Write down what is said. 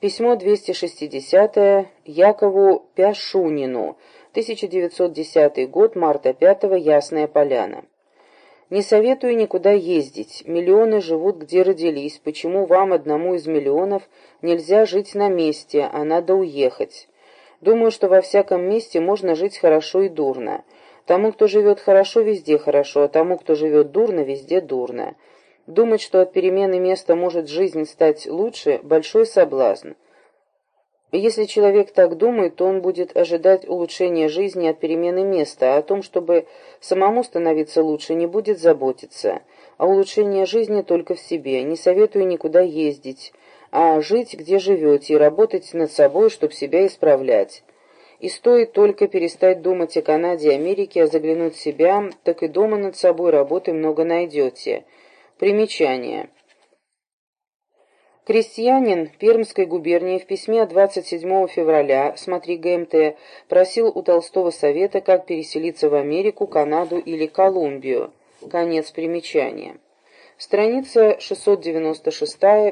Письмо 260 Якову Пяшунину, 1910 год, марта 5 Ясная Поляна. Не советую никуда ездить. Миллионы живут, где родились. Почему вам, одному из миллионов, нельзя жить на месте, а надо уехать? Думаю, что во всяком месте можно жить хорошо и дурно. Тому, кто живет хорошо, везде хорошо, а тому, кто живет дурно, везде дурно. Думать, что от перемены места может жизнь стать лучше – большой соблазн. Если человек так думает, то он будет ожидать улучшения жизни от перемены места, а о том, чтобы самому становиться лучше, не будет заботиться. А улучшение жизни только в себе. Не советую никуда ездить, а жить, где живете, и работать над собой, чтобы себя исправлять. И стоит только перестать думать о Канаде и Америке, а заглянуть в себя, так и дома над собой работы много найдете. Примечание. Крестьянин Пермской губернии в письме от 27 февраля, смотри ГМТ, просил у Толстого совета, как переселиться в Америку, Канаду или Колумбию. Конец примечания. Страница 696